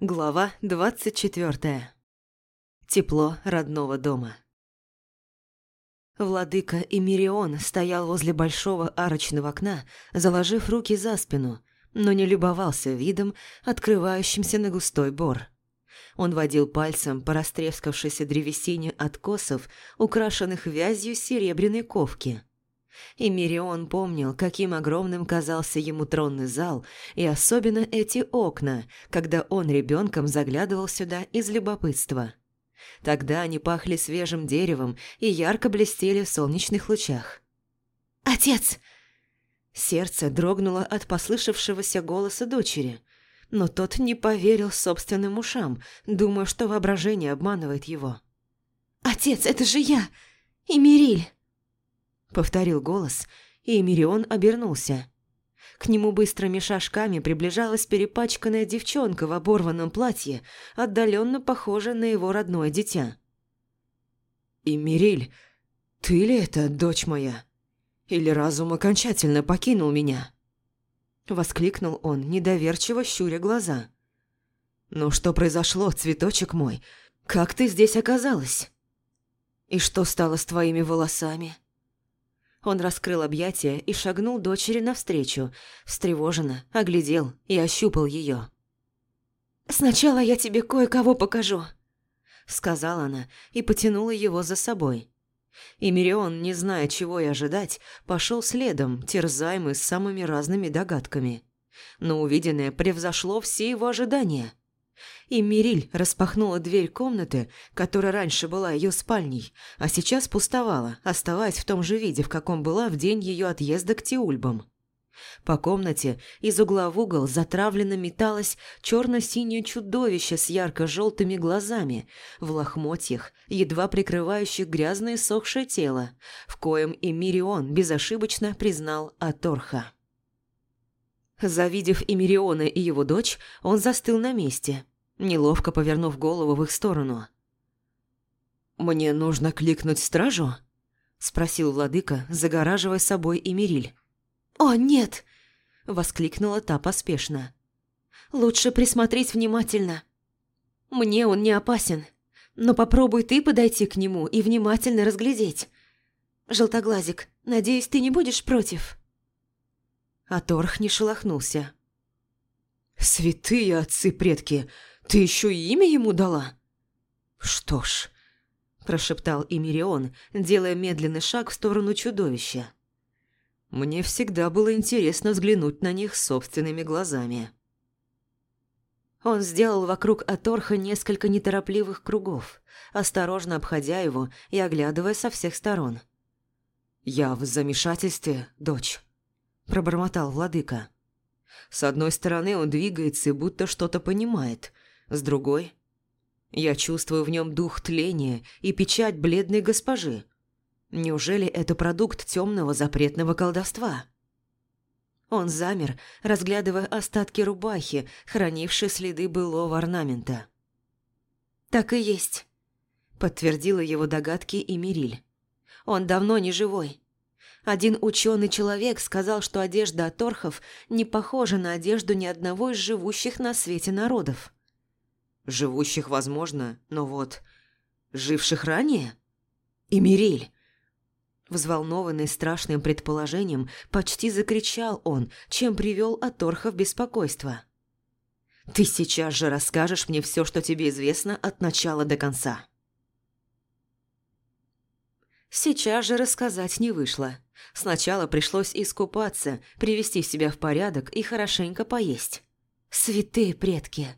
Глава 24. Тепло родного дома. Владыка Эмирион стоял возле большого арочного окна, заложив руки за спину, но не любовался видом, открывающимся на густой бор. Он водил пальцем по растрескавшейся древесине откосов, украшенных вязью серебряной ковки – и Мирион помнил, каким огромным казался ему тронный зал, и особенно эти окна, когда он ребенком заглядывал сюда из любопытства. Тогда они пахли свежим деревом и ярко блестели в солнечных лучах. «Отец!» Сердце дрогнуло от послышавшегося голоса дочери, но тот не поверил собственным ушам, думая, что воображение обманывает его. «Отец, это же я! Эмириль!» Повторил голос, и Эмирион обернулся. К нему быстрыми шажками приближалась перепачканная девчонка в оборванном платье, отдаленно похожая на его родное дитя. «Эмириль, ты ли это, дочь моя? Или разум окончательно покинул меня?» Воскликнул он, недоверчиво щуря глаза. «Ну что произошло, цветочек мой? Как ты здесь оказалась? И что стало с твоими волосами?» Он раскрыл объятия и шагнул дочери навстречу, встревоженно, оглядел и ощупал ее. «Сначала я тебе кое-кого покажу», — сказала она и потянула его за собой. И Мирион, не зная, чего и ожидать, пошел следом, терзаемый самыми разными догадками. Но увиденное превзошло все его ожидания. И Мириль распахнула дверь комнаты, которая раньше была ее спальней, а сейчас пустовала, оставаясь в том же виде, в каком была в день ее отъезда к Тиульбам. По комнате из угла в угол затравленно металось черно-синее чудовище с ярко-желтыми глазами, в лохмотьях, едва прикрывающих грязное сохшее тело, в коем и Мирион безошибочно признал Аторха. Завидев Эмириона и его дочь, он застыл на месте, неловко повернув голову в их сторону. «Мне нужно кликнуть стражу?» – спросил владыка, загораживая собой Эмириль. «О, нет!» – воскликнула та поспешно. «Лучше присмотреть внимательно. Мне он не опасен, но попробуй ты подойти к нему и внимательно разглядеть. Желтоглазик, надеюсь, ты не будешь против?» А Торх не шелохнулся. «Святые отцы-предки, ты еще и имя ему дала?» «Что ж», – прошептал Эмирион, делая медленный шаг в сторону чудовища. «Мне всегда было интересно взглянуть на них собственными глазами». Он сделал вокруг Аторха несколько неторопливых кругов, осторожно обходя его и оглядывая со всех сторон. «Я в замешательстве, дочь» пробормотал владыка. С одной стороны, он двигается и будто что-то понимает, с другой... Я чувствую в нем дух тления и печать бледной госпожи. Неужели это продукт темного запретного колдовства? Он замер, разглядывая остатки рубахи, хранившие следы былого орнамента. «Так и есть», – подтвердила его догадки и Мириль. «Он давно не живой. Один ученый человек сказал, что одежда Аторхов не похожа на одежду ни одного из живущих на свете народов. Живущих, возможно, но вот... Живших ранее? Эмириль. Взволнованный страшным предположением, почти закричал он, чем привел Аторха в беспокойство. «Ты сейчас же расскажешь мне все, что тебе известно от начала до конца». Сейчас же рассказать не вышло. Сначала пришлось искупаться, привести себя в порядок и хорошенько поесть. Святые предки!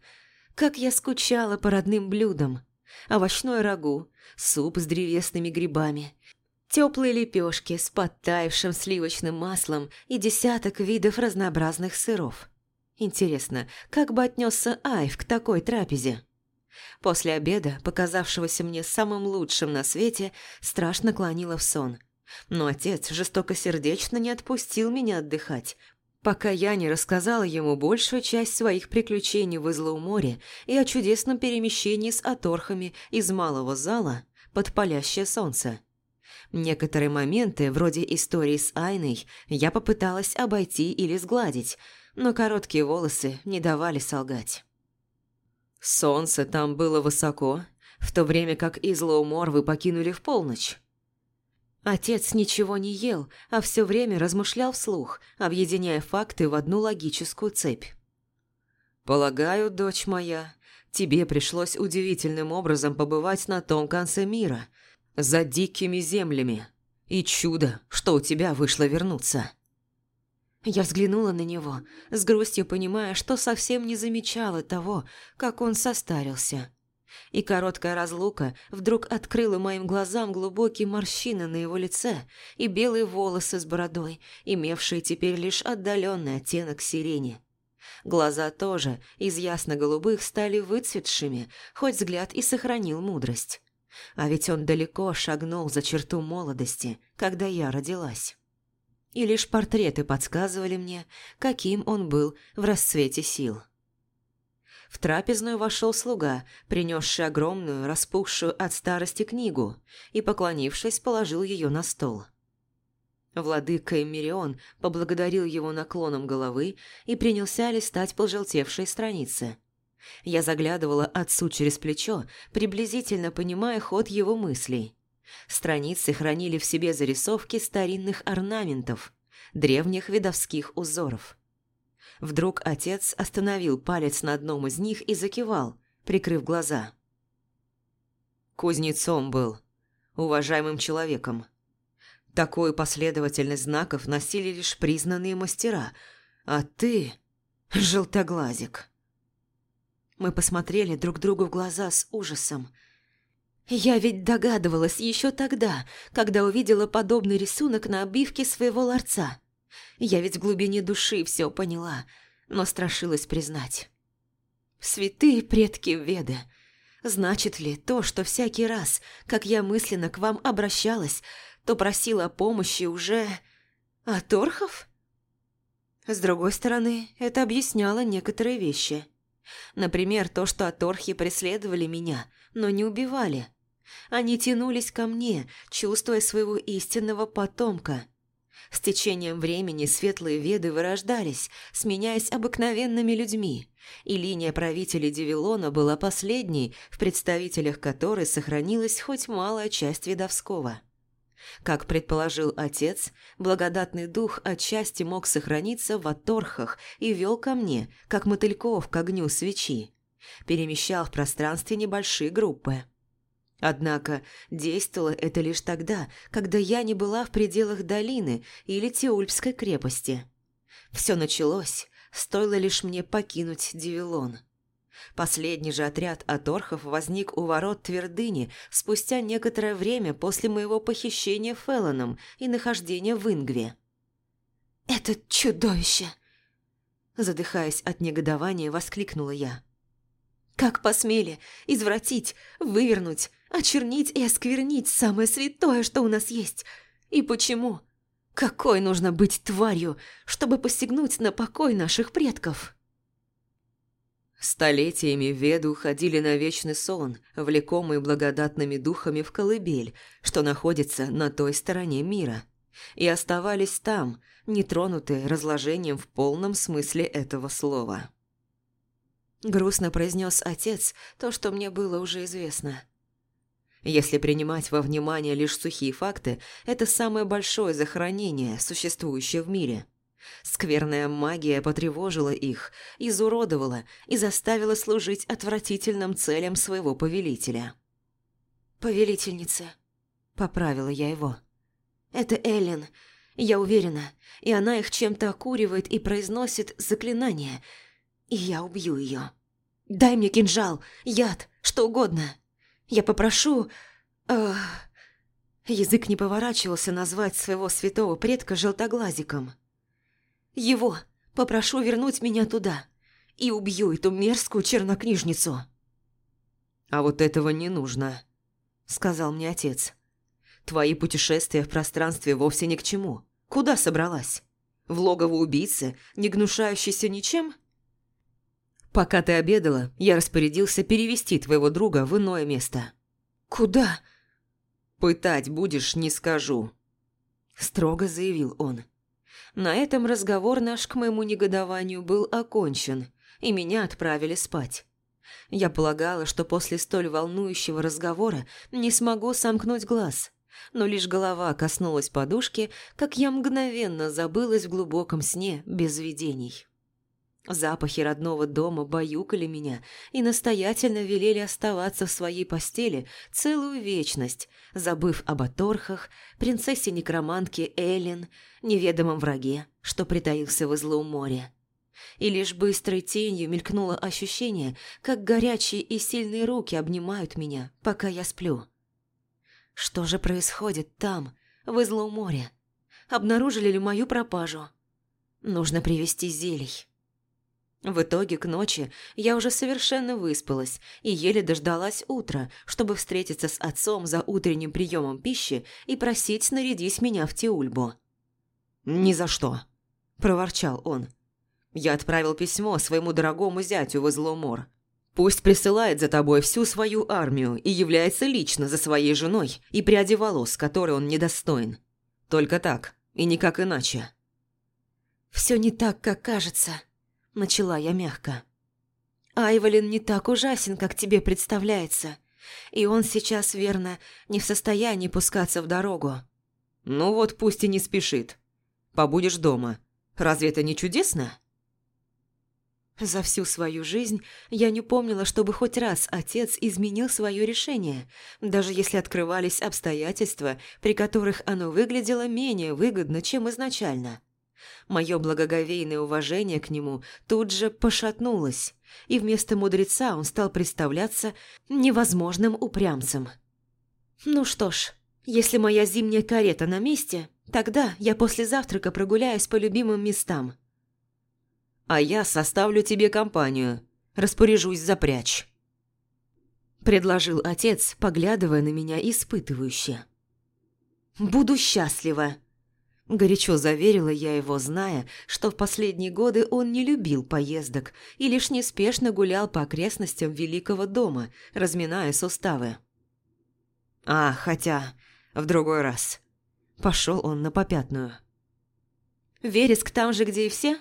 Как я скучала по родным блюдам! Овощное рагу, суп с древесными грибами, теплые лепешки с подтаявшим сливочным маслом и десяток видов разнообразных сыров. Интересно, как бы отнесся Айв к такой трапезе? После обеда, показавшегося мне самым лучшим на свете, страшно клонила в сон. Но отец жестокосердечно не отпустил меня отдыхать, пока я не рассказала ему большую часть своих приключений в Излоуморе и о чудесном перемещении с оторхами из малого зала под палящее солнце. Некоторые моменты, вроде истории с Айной, я попыталась обойти или сгладить, но короткие волосы не давали солгать. Солнце там было высоко, в то время как Излоумор вы покинули в полночь. Отец ничего не ел, а все время размышлял вслух, объединяя факты в одну логическую цепь. «Полагаю, дочь моя, тебе пришлось удивительным образом побывать на том конце мира, за дикими землями, и чудо, что у тебя вышло вернуться». Я взглянула на него, с грустью понимая, что совсем не замечала того, как он состарился. И короткая разлука вдруг открыла моим глазам глубокие морщины на его лице и белые волосы с бородой, имевшие теперь лишь отдаленный оттенок сирени. Глаза тоже из ясно-голубых стали выцветшими, хоть взгляд и сохранил мудрость. А ведь он далеко шагнул за черту молодости, когда я родилась. И лишь портреты подсказывали мне, каким он был в расцвете сил. В трапезную вошел слуга, принесший огромную, распухшую от старости книгу, и, поклонившись, положил ее на стол. Владыка Эмирион поблагодарил его наклоном головы и принялся листать пожелтевшие страницы. Я заглядывала отцу через плечо, приблизительно понимая ход его мыслей. Страницы хранили в себе зарисовки старинных орнаментов, древних видовских узоров. Вдруг отец остановил палец на одном из них и закивал, прикрыв глаза. Кузнецом был, уважаемым человеком. Такую последовательность знаков носили лишь признанные мастера, а ты – желтоглазик. Мы посмотрели друг другу в глаза с ужасом. Я ведь догадывалась еще тогда, когда увидела подобный рисунок на обивке своего ларца – я ведь в глубине души все поняла, но страшилась признать. Святые предки Веды, значит ли то, что всякий раз, как я мысленно к вам обращалась, то просила о помощи уже... от орхов? С другой стороны, это объясняло некоторые вещи. Например, то, что аторхи преследовали меня, но не убивали. Они тянулись ко мне, чувствуя своего истинного потомка – с течением времени светлые веды вырождались, сменяясь обыкновенными людьми, и линия правителей Девилона была последней, в представителях которой сохранилась хоть малая часть ведовского. Как предположил отец, благодатный дух отчасти мог сохраниться в оторхах и вел ко мне, как мотыльков к огню свечи. Перемещал в пространстве небольшие группы. Однако действовало это лишь тогда, когда я не была в пределах долины или Теульпской крепости. Все началось, стоило лишь мне покинуть Девилон. Последний же отряд аторхов возник у ворот твердыни спустя некоторое время после моего похищения Феллоном и нахождения в Ингве. «Это чудовище!» Задыхаясь от негодования, воскликнула я. «Как посмели извратить, вывернуть, очернить и осквернить самое святое, что у нас есть. И почему? Какой нужно быть тварью, чтобы посягнуть на покой наших предков? Столетиями веды уходили на вечный сон, влекомые благодатными духами в колыбель, что находится на той стороне мира, и оставались там, нетронутые разложением в полном смысле этого слова. Грустно произнес отец то, что мне было уже известно – если принимать во внимание лишь сухие факты, это самое большое захоронение, существующее в мире. Скверная магия потревожила их, изуродовала и заставила служить отвратительным целям своего повелителя. «Повелительница», — поправила я его. «Это Эллен, я уверена, и она их чем-то окуривает и произносит заклинание, и я убью ее. Дай мне кинжал, яд, что угодно». Я попрошу... Э, язык не поворачивался назвать своего святого предка желтоглазиком. Его попрошу вернуть меня туда и убью эту мерзкую чернокнижницу. «А вот этого не нужно», — сказал мне отец. «Твои путешествия в пространстве вовсе ни к чему. Куда собралась? В логово убийцы, не гнушающейся ничем?» Пока ты обедала, я распорядился перевести твоего друга в иное место. Куда? Пытать будешь, не скажу. Строго заявил он. На этом разговор наш к моему негодованию был окончен, и меня отправили спать. Я полагала, что после столь волнующего разговора не смогу сомкнуть глаз, но лишь голова коснулась подушки, как я мгновенно забылась в глубоком сне без видений. Запахи родного дома баюкали меня и настоятельно велели оставаться в своей постели целую вечность, забыв об оторхах, принцессе-некромантке Эллен, неведомом враге, что притаился в излу моря. И лишь быстрой тенью мелькнуло ощущение, как горячие и сильные руки обнимают меня, пока я сплю. Что же происходит там, в излу моря? Обнаружили ли мою пропажу? Нужно привести зелий. В итоге к ночи я уже совершенно выспалась и еле дождалась утра, чтобы встретиться с отцом за утренним приемом пищи и просить снарядить меня в Тиульбу. «Ни за что», – проворчал он. «Я отправил письмо своему дорогому зятю в Изломор. Пусть присылает за тобой всю свою армию и является лично за своей женой и пряди волос, которой он недостоин. Только так, и никак иначе». «Все не так, как кажется», – начала я мягко. «Айволин не так ужасен, как тебе представляется, и он сейчас, верно, не в состоянии пускаться в дорогу». «Ну вот пусть и не спешит. Побудешь дома. Разве это не чудесно?» За всю свою жизнь я не помнила, чтобы хоть раз отец изменил свое решение, даже если открывались обстоятельства, при которых оно выглядело менее выгодно, чем изначально. Мое благоговейное уважение к нему тут же пошатнулось, и вместо мудреца он стал представляться невозможным упрямцем. «Ну что ж, если моя зимняя карета на месте, тогда я после завтрака прогуляюсь по любимым местам». «А я составлю тебе компанию, распоряжусь запрячь», – предложил отец, поглядывая на меня испытывающе. «Буду счастлива», Горячо заверила я его, зная, что в последние годы он не любил поездок и лишь неспешно гулял по окрестностям Великого дома, разминая суставы. «А, хотя, в другой раз». Пошел он на попятную. «Вереск там же, где и все?»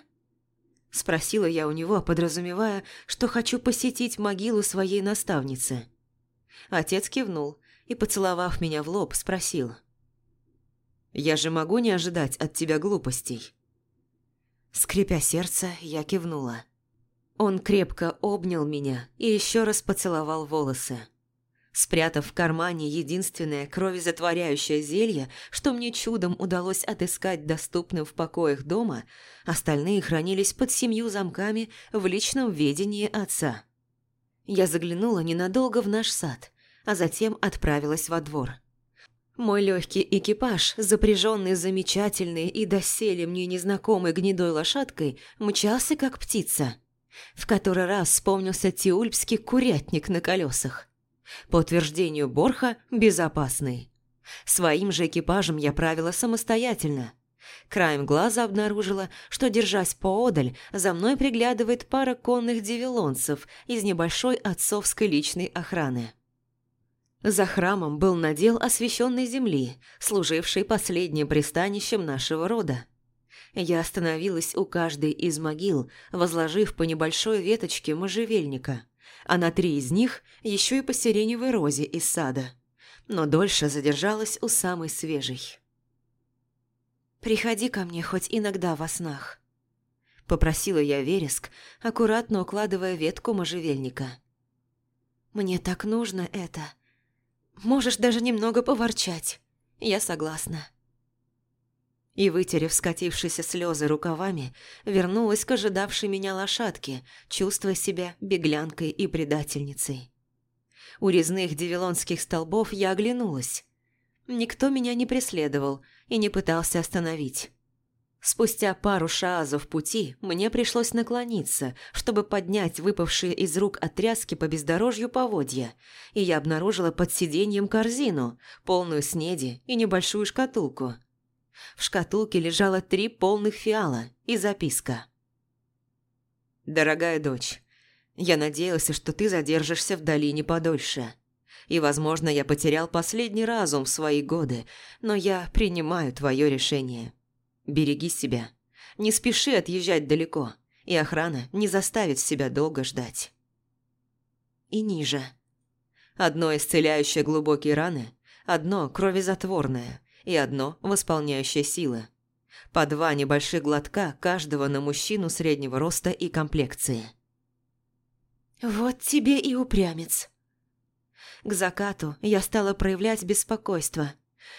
Спросила я у него, подразумевая, что хочу посетить могилу своей наставницы. Отец кивнул и, поцеловав меня в лоб, спросил – я же могу не ожидать от тебя глупостей?» Скрипя сердце, я кивнула. Он крепко обнял меня и еще раз поцеловал волосы. Спрятав в кармане единственное кровезатворяющее зелье, что мне чудом удалось отыскать доступным в покоях дома, остальные хранились под семью замками в личном ведении отца. Я заглянула ненадолго в наш сад, а затем отправилась во двор. Мой легкий экипаж, запряженный замечательной и доселе мне незнакомой гнедой лошадкой, мчался как птица. В который раз вспомнился тиульпский курятник на колесах. По утверждению Борха, безопасный. Своим же экипажем я правила самостоятельно. Краем глаза обнаружила, что, держась поодаль, за мной приглядывает пара конных девилонцев из небольшой отцовской личной охраны. За храмом был надел освященной земли, служившей последним пристанищем нашего рода. Я остановилась у каждой из могил, возложив по небольшой веточке можжевельника, а на три из них еще и по сиреневой розе из сада. Но дольше задержалась у самой свежей. «Приходи ко мне хоть иногда во снах», – попросила я вереск, аккуратно укладывая ветку можжевельника. «Мне так нужно это», – Можешь даже немного поворчать. Я согласна». И, вытерев скатившиеся слезы рукавами, вернулась к ожидавшей меня лошадке, чувствуя себя беглянкой и предательницей. У резных девилонских столбов я оглянулась. Никто меня не преследовал и не пытался остановить. Спустя пару шаазов пути мне пришлось наклониться, чтобы поднять выпавшие из рук от тряски по бездорожью поводья, и я обнаружила под сиденьем корзину, полную снеди и небольшую шкатулку. В шкатулке лежало три полных фиала и записка. «Дорогая дочь, я надеялся, что ты задержишься в долине подольше. И, возможно, я потерял последний разум в свои годы, но я принимаю твое решение». Береги себя. Не спеши отъезжать далеко, и охрана не заставит себя долго ждать. и ниже. Одно исцеляющее глубокие раны, одно кровезатворное и одно восполняющее силы. По два небольших глотка каждого на мужчину среднего роста и комплекции. «Вот тебе и упрямец». К закату я стала проявлять беспокойство.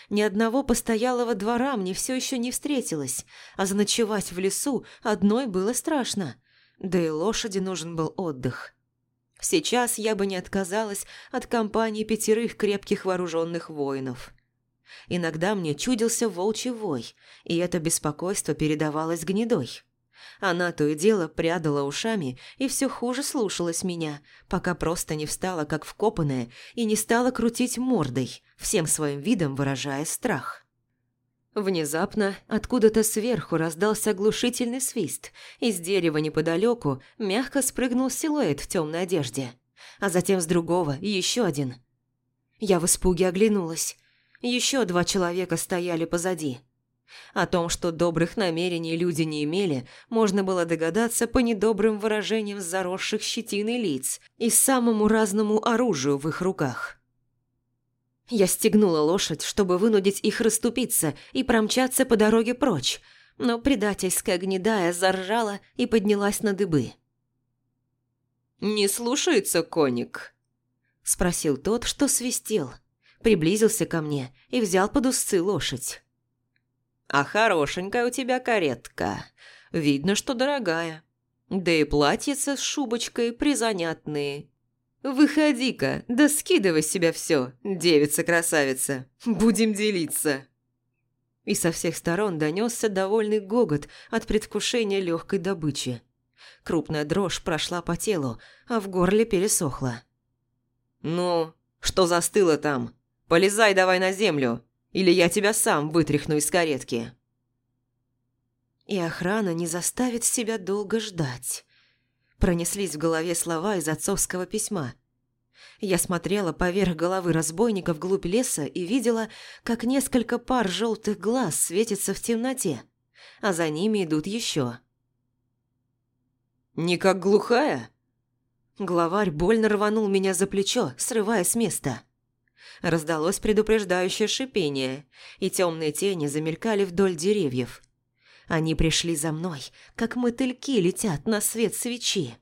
Ни одного постоялого двора мне все еще не встретилось, а заночевать в лесу одной было страшно. Да и лошади нужен был отдых. Сейчас я бы не отказалась от компании пятерых крепких вооруженных воинов. Иногда мне чудился волчий вой, и это беспокойство передавалось гнедой. Она то и дело прядала ушами и все хуже слушалась меня, пока просто не встала как вкопанная и не стала крутить мордой, всем своим видом выражая страх. Внезапно откуда-то сверху раздался оглушительный свист, и с дерева неподалеку мягко спрыгнул силуэт в темной одежде, а затем с другого еще один. Я в испуге оглянулась. Еще два человека стояли позади. О том, что добрых намерений люди не имели, можно было догадаться по недобрым выражениям заросших щетиной лиц и самому разному оружию в их руках. Я стегнула лошадь, чтобы вынудить их расступиться и промчаться по дороге прочь, но предательская гнедая заржала и поднялась на дыбы. «Не слушается коник?» – спросил тот, что свистел. Приблизился ко мне и взял под усы лошадь. «А хорошенькая у тебя каретка. Видно, что дорогая. Да и платьица с шубочкой призанятные. «Выходи-ка, да скидывай с себя все, девица-красавица. Будем делиться». И со всех сторон донесся довольный гогот от предвкушения легкой добычи. Крупная дрожь прошла по телу, а в горле пересохла. «Ну, что застыло там? Полезай давай на землю, или я тебя сам вытряхну из каретки». И охрана не заставит себя долго ждать. Пронеслись в голове слова из отцовского письма. Я смотрела поверх головы разбойника вглубь леса и видела, как несколько пар желтых глаз светится в темноте, а за ними идут еще. «Не как глухая?» Главарь больно рванул меня за плечо, срывая с места. Раздалось предупреждающее шипение, и темные тени замелькали вдоль деревьев – они пришли за мной, как мотыльки летят на свет свечи.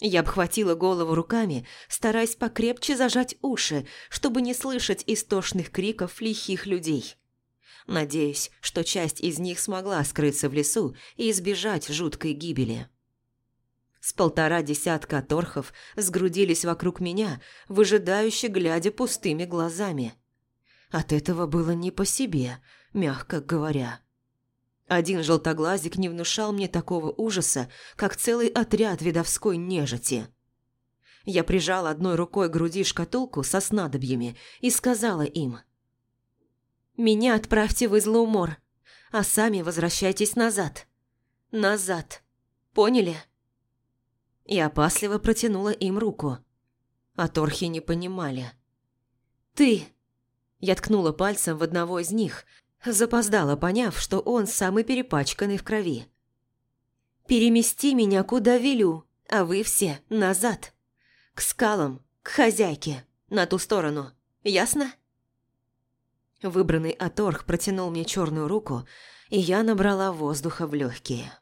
Я обхватила голову руками, стараясь покрепче зажать уши, чтобы не слышать истошных криков лихих людей. Надеюсь, что часть из них смогла скрыться в лесу и избежать жуткой гибели. С полтора десятка торхов сгрудились вокруг меня, выжидающе глядя пустыми глазами. От этого было не по себе, мягко говоря. Один желтоглазик не внушал мне такого ужаса, как целый отряд видовской нежити. Я прижала одной рукой к груди шкатулку со снадобьями и сказала им. «Меня отправьте в излоумор, а сами возвращайтесь назад. Назад. Поняли?» И опасливо протянула им руку. А торхи не понимали. «Ты!» Я ткнула пальцем в одного из них, Запоздала, поняв, что он самый перепачканный в крови. «Перемести меня куда велю, а вы все назад. К скалам, к хозяйке, на ту сторону. Ясно?» Выбранный Аторх протянул мне черную руку, и я набрала воздуха в легкие.